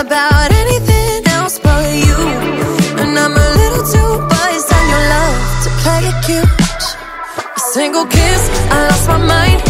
about anything else but you. And I'm a little too biased on your love to play it cute. A single kiss, I lost my mind.